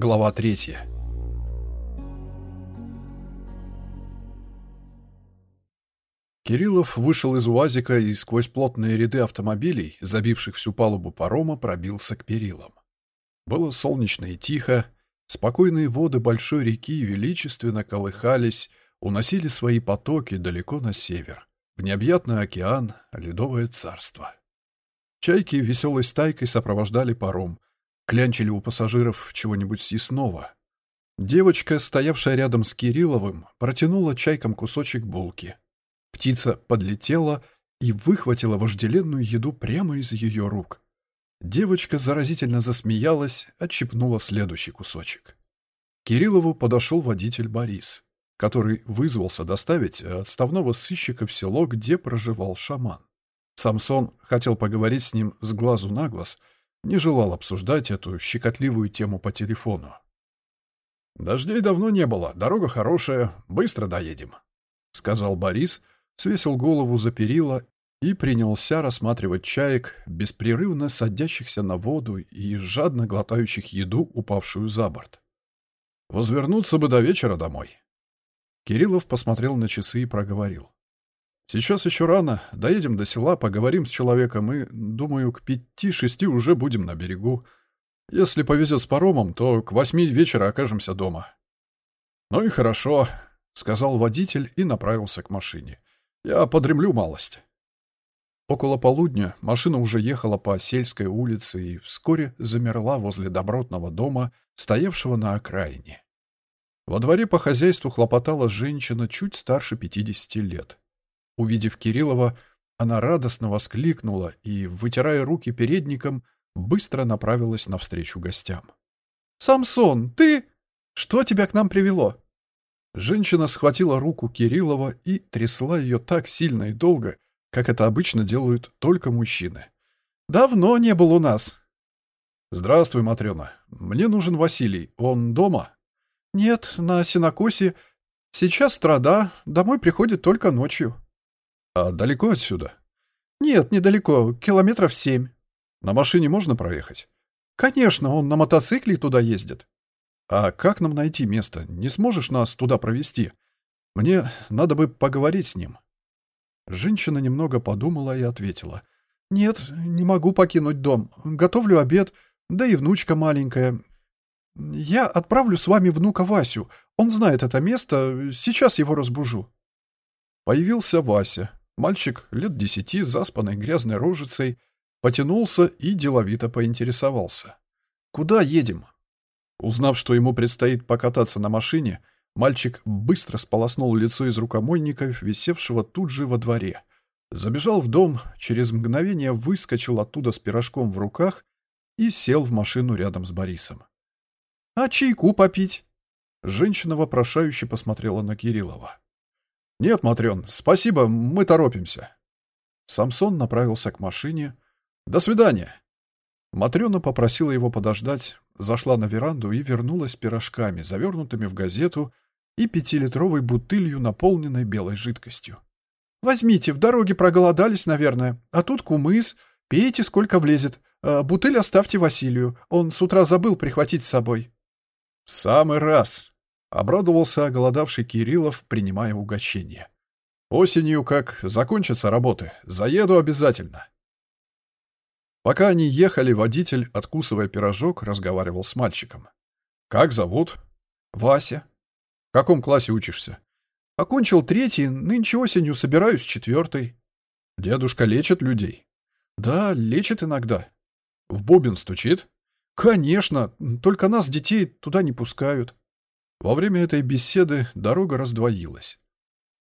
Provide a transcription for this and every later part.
Глава третья. Кириллов вышел из УАЗика и сквозь плотные ряды автомобилей, забивших всю палубу парома, пробился к перилам. Было солнечно и тихо, спокойные воды большой реки величественно колыхались, уносили свои потоки далеко на север, в необъятный океан, ледовое царство. Чайки веселой стайкой сопровождали паром, клянчили у пассажиров чего-нибудь съестного. Девочка, стоявшая рядом с Кирилловым, протянула чайкам кусочек булки. Птица подлетела и выхватила вожделенную еду прямо из ее рук. Девочка заразительно засмеялась, отщипнула следующий кусочек. Кириллову подошел водитель Борис, который вызвался доставить отставного сыщика в село, где проживал шаман. Самсон хотел поговорить с ним с глазу на глаз, не желал обсуждать эту щекотливую тему по телефону. «Дождей давно не было, дорога хорошая, быстро доедем», — сказал Борис, свесил голову за перила и принялся рассматривать чаек, беспрерывно садящихся на воду и жадно глотающих еду, упавшую за борт. «Возвернуться бы до вечера домой». Кириллов посмотрел на часы и проговорил. «Сейчас еще рано. Доедем до села, поговорим с человеком и, думаю, к пяти-шести уже будем на берегу. Если повезет с паромом, то к восьми вечера окажемся дома». «Ну и хорошо», — сказал водитель и направился к машине. Я подремлю малость. Около полудня машина уже ехала по сельской улице и вскоре замерла возле добротного дома, стоявшего на окраине. Во дворе по хозяйству хлопотала женщина чуть старше 50 лет. Увидев Кириллова, она радостно воскликнула и, вытирая руки передником, быстро направилась навстречу гостям. «Самсон, ты? Что тебя к нам привело?» Женщина схватила руку Кириллова и трясла ее так сильно и долго, как это обычно делают только мужчины. «Давно не был у нас». «Здравствуй, Матрена. Мне нужен Василий. Он дома?» «Нет, на сенокосе. Сейчас страда. Домой приходит только ночью». «А далеко отсюда?» «Нет, недалеко. Километров семь». «На машине можно проехать?» «Конечно, он на мотоцикле туда ездит». «А как нам найти место? Не сможешь нас туда провести? Мне надо бы поговорить с ним». Женщина немного подумала и ответила. «Нет, не могу покинуть дом. Готовлю обед, да и внучка маленькая. Я отправлю с вами внука Васю. Он знает это место, сейчас его разбужу». Появился Вася. Мальчик лет десяти, заспанной грязной рожицей, потянулся и деловито поинтересовался. «Куда едем?» Узнав, что ему предстоит покататься на машине, мальчик быстро сполоснул лицо из рукомойника, висевшего тут же во дворе. Забежал в дом, через мгновение выскочил оттуда с пирожком в руках и сел в машину рядом с Борисом. «А чайку попить?» Женщина вопрошающе посмотрела на Кириллова. «Нет, Матрен, спасибо, мы торопимся». Самсон направился к машине. «До свидания». Матрена попросила его подождать, зашла на веранду и вернулась пирожками, завернутыми в газету, и пятилитровой бутылью, наполненной белой жидкостью. «Возьмите, в дороге проголодались, наверное. А тут кумыс. Пейте, сколько влезет. А бутыль оставьте Василию. Он с утра забыл прихватить с собой». «В самый раз!» — обрадовался оголодавший Кириллов, принимая угощение. «Осенью, как закончатся работы, заеду обязательно». Пока они ехали, водитель, откусывая пирожок, разговаривал с мальчиком. «Как зовут?» «Вася». «В каком классе учишься?» «Окончил третий, нынче осенью собираюсь четвертый». «Дедушка лечит людей?» «Да, лечит иногда». «В бубен стучит?» «Конечно, только нас, детей, туда не пускают». Во время этой беседы дорога раздвоилась.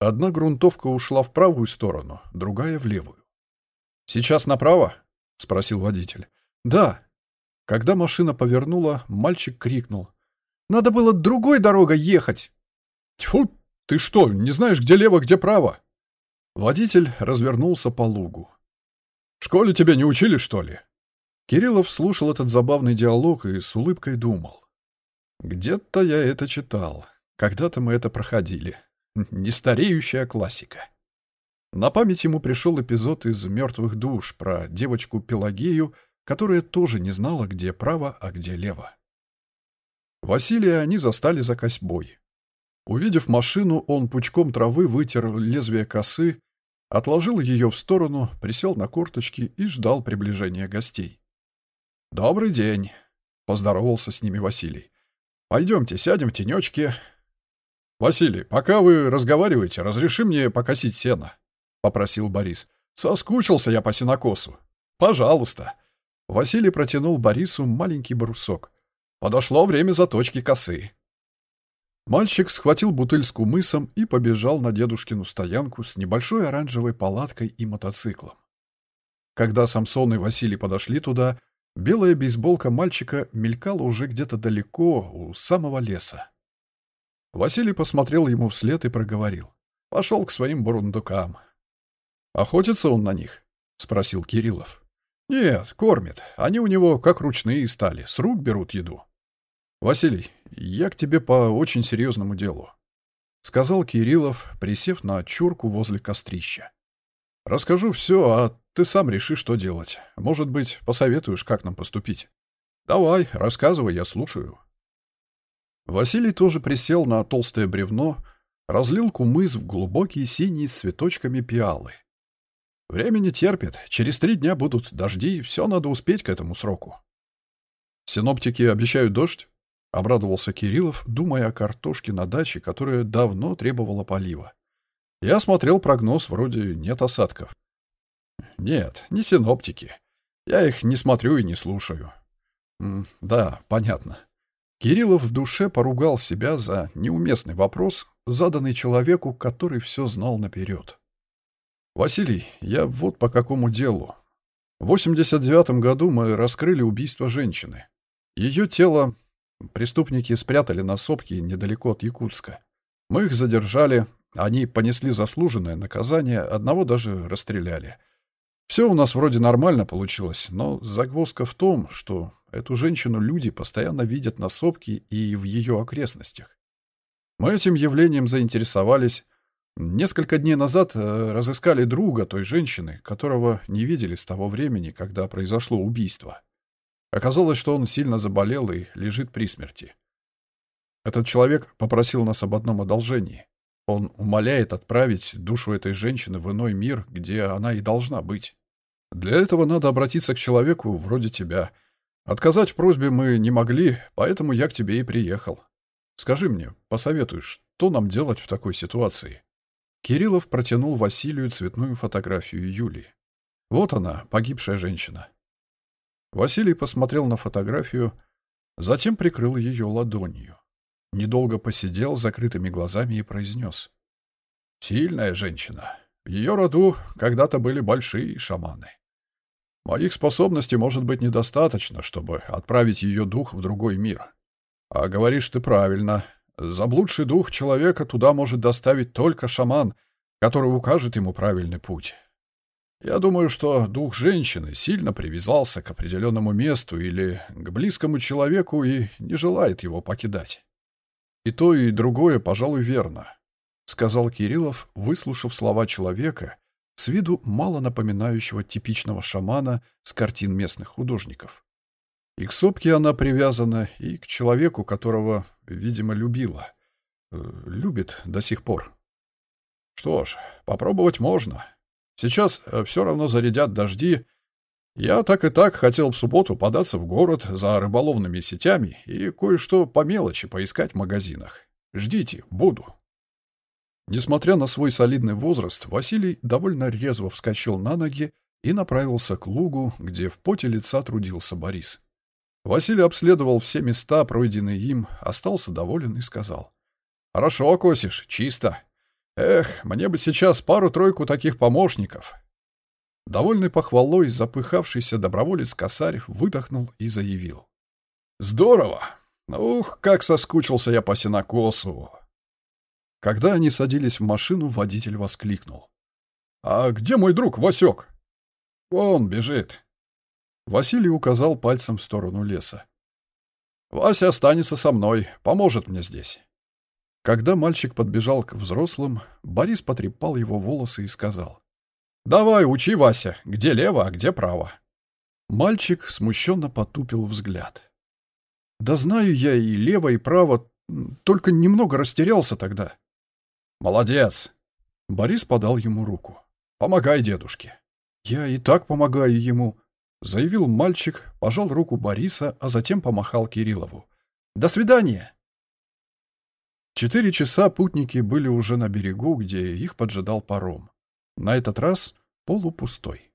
Одна грунтовка ушла в правую сторону, другая — в левую. «Сейчас направо?» — спросил водитель. «Да». Когда машина повернула, мальчик крикнул. «Надо было другой дорогой ехать!» «Тьфу, ты что, не знаешь, где лево, где право?» Водитель развернулся по лугу. «В школе тебя не учили, что ли?» Кириллов слушал этот забавный диалог и с улыбкой думал. «Где-то я это читал. Когда-то мы это проходили. Нестареющая классика». На память ему пришел эпизод из «Мертвых душ» про девочку Пелагею, которая тоже не знала, где право, а где лево. Василия они застали за косьбой. Увидев машину, он пучком травы вытер лезвие косы, отложил ее в сторону, присел на корточки и ждал приближения гостей. «Добрый день», — поздоровался с ними Василий. «Пойдемте, сядем в тенечке». «Василий, пока вы разговариваете, разреши мне покосить сено», — попросил Борис. «Соскучился я по сенокосу. Пожалуйста». Василий протянул Борису маленький брусок. «Подошло время заточки косы». Мальчик схватил бутыль с кумысом и побежал на дедушкину стоянку с небольшой оранжевой палаткой и мотоциклом. Когда Самсон и Василий подошли туда, белая бейсболка мальчика мелькала уже где-то далеко, у самого леса. Василий посмотрел ему вслед и проговорил. Пошел к своим бурундукам. «Охотится он на них?» — спросил Кириллов. «Нет, кормит. Они у него как ручные стали, с рук берут еду». «Василий, я к тебе по очень серьезному делу», — сказал Кириллов, присев на чурку возле кострища. «Расскажу все, а ты сам реши, что делать. Может быть, посоветуешь, как нам поступить. Давай, рассказывай, я слушаю». Василий тоже присел на толстое бревно, разлил кумыс в глубокие синие с цветочками пиалы. «Время не терпит. Через три дня будут дожди, все надо успеть к этому сроку». «Синоптики обещают дождь?» — обрадовался Кириллов, думая о картошке на даче, которая давно требовала полива. «Я смотрел прогноз, вроде нет осадков». «Нет, не синоптики. Я их не смотрю и не слушаю». «Да, понятно». Кириллов в душе поругал себя за неуместный вопрос, заданный человеку, который все знал наперед. «Василий, я вот по какому делу. В 89 году мы раскрыли убийство женщины. Ее тело Преступники спрятали на сопке недалеко от Якутска. Мы их задержали, они понесли заслуженное наказание, одного даже расстреляли. Все у нас вроде нормально получилось, но загвоздка в том, что эту женщину люди постоянно видят на сопке и в ее окрестностях. Мы этим явлением заинтересовались. Несколько дней назад э, разыскали друга той женщины, которого не видели с того времени, когда произошло убийство. Оказалось, что он сильно заболел и лежит при смерти. Этот человек попросил нас об одном одолжении. Он умоляет отправить душу этой женщины в иной мир, где она и должна быть. Для этого надо обратиться к человеку вроде тебя. Отказать в просьбе мы не могли, поэтому я к тебе и приехал. Скажи мне, посоветуй, что нам делать в такой ситуации?» Кириллов протянул Василию цветную фотографию Юлии. Вот она, погибшая женщина. Василий посмотрел на фотографию, затем прикрыл ее ладонью. Недолго посидел закрытыми глазами и произнес. «Сильная женщина. В ее роду когда-то были большие шаманы. Моих способностей может быть недостаточно, чтобы отправить ее дух в другой мир. А говоришь ты правильно. Заблудший дух человека туда может доставить только шаман, который укажет ему правильный путь. Я думаю, что дух женщины сильно привязался к определенному месту или к близкому человеку и не желает его покидать. И то, и другое, пожалуй, верно, — сказал Кириллов, выслушав слова человека, с виду мало напоминающего типичного шамана с картин местных художников. И к сопке она привязана, и к человеку, которого, видимо, любила. Э, любит до сих пор. Что ж, попробовать можно, Сейчас э, все равно зарядят дожди. Я так и так хотел в субботу податься в город за рыболовными сетями и кое-что по мелочи поискать в магазинах. Ждите, буду. Несмотря на свой солидный возраст, Василий довольно резво вскочил на ноги и направился к лугу, где в поте лица трудился Борис. Василий обследовал все места, пройденные им, остался доволен и сказал. «Хорошо косишь, чисто. Эх, мне бы сейчас пару-тройку таких помощников. Довольный похвалой, запыхавшийся доброволец Косарев выдохнул и заявил. Здорово! Ух, как соскучился я по сенокосу! Когда они садились в машину, водитель воскликнул. «А где мой друг Васек?» «Он бежит». Василий указал пальцем в сторону леса. «Вася останется со мной, поможет мне здесь». Когда мальчик подбежал к взрослым, Борис потрепал его волосы и сказал. «Давай, учи, Вася, где лево, а где право». Мальчик смущенно потупил взгляд. Да знаю я и лево, и право, только немного растерялся тогда. Молодец. Борис подал ему руку. Помогай дедушке. Я и так помогаю ему, заявил мальчик, пожал руку Бориса, а затем помахал Кириллову. До свидания. Четыре часа путники были уже на берегу, где их поджидал паром. На этот раз полупустой.